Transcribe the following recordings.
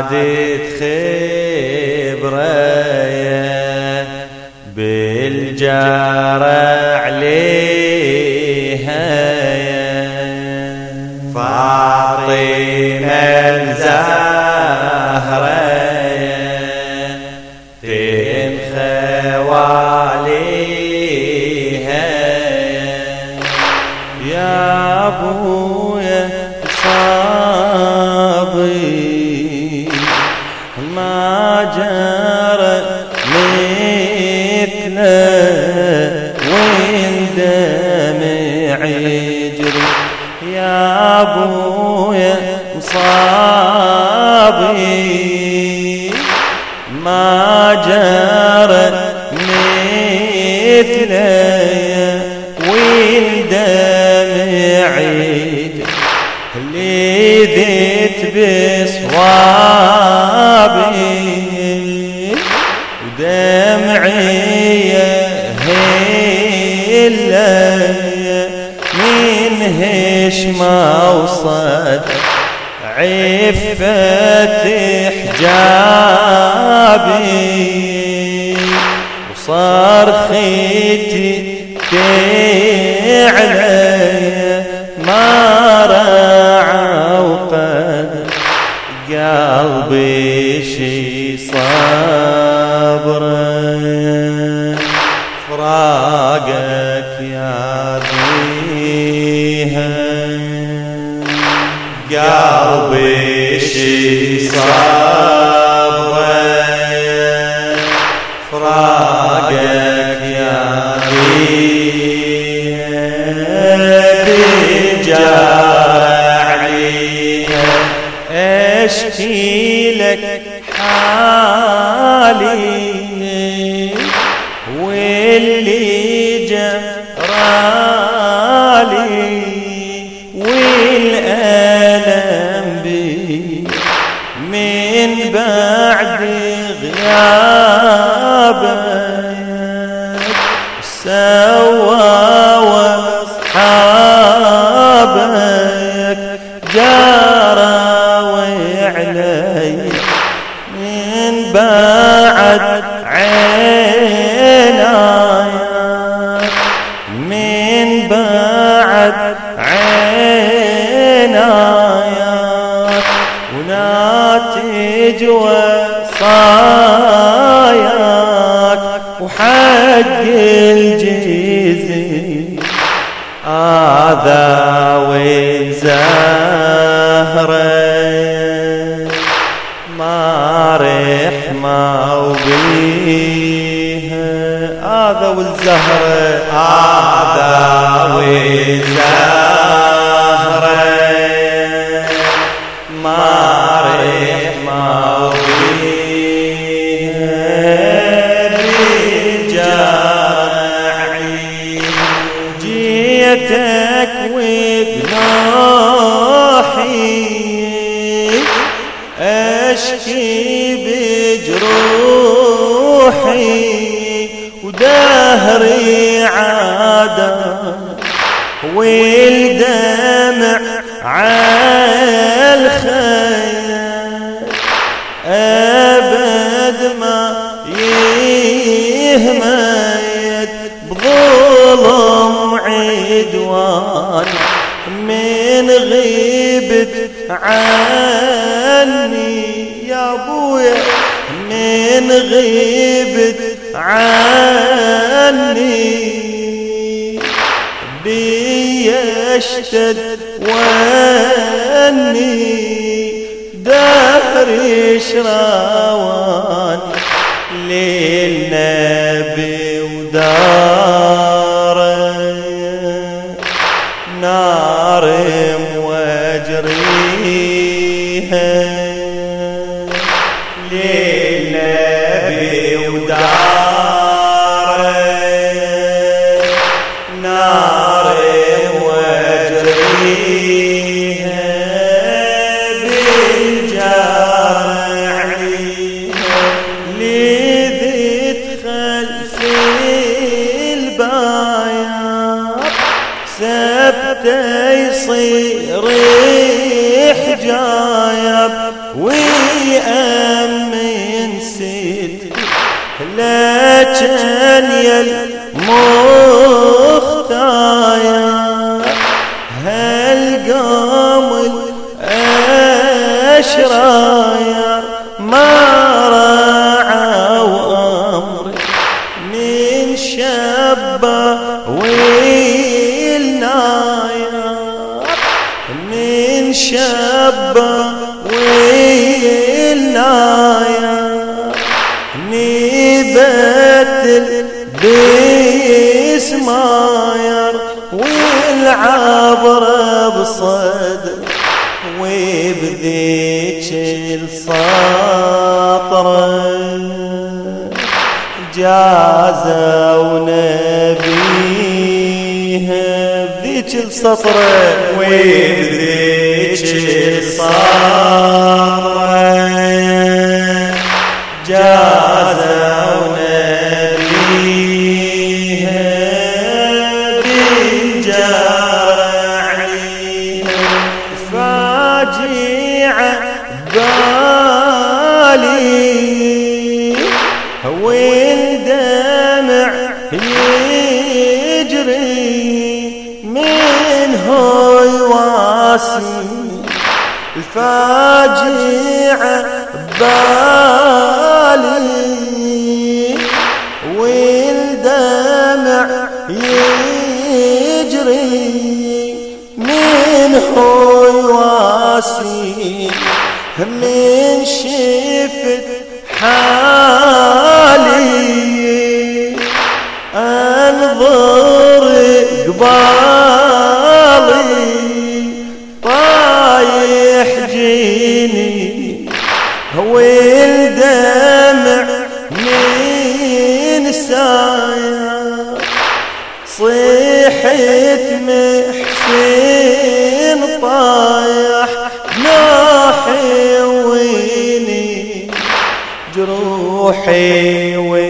للهادي خبرية بالجار عليها. فاطمة الزهرة جرى مثله وين دمع يجري يا أبويا صابي ما جرى مثله وين دمع يجري لذت بصوابي ودمعي هلا من هش ما وصد عفة حجابي وصرختي تعلى ما راعى وقد قلبي شي. فراقك يا ذيها قلبي شي صبر بعد عيناك وناتج وصاياك وحق الجزي هذا وين زهره ما رحمة وبيها هذا والزهرة هذا والزهرة ما رحمة وبيها بالجرعي جيتك وبنوحي أشكي بجروحي. ودهري عادة والدمع عالخيال أبد ما يهمد بظلم عدوان من غيبت عني يا أبويا من غيبت عني. بيشتد واني. دهري شراوان للنبي وداره نار وجريها ويأمن سيد لكن يا المختايا هالقام الأشرايا ما راعوا نبت بسماير والعبر بصدر وبذيك السطر جازوا نبيها بذيك السطر وبذيك السطر يجري من هو يواسي الفاجعة بالي. والدمع يجري من هو يواسي من شفت حالي انظر قبالي طايح جيني هو الدمع من سايا. صيحت محسن طايح ناحي ويني جروحي والعبره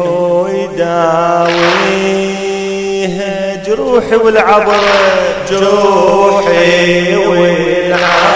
هو يداويها جروحي والعبره جروحي والعبره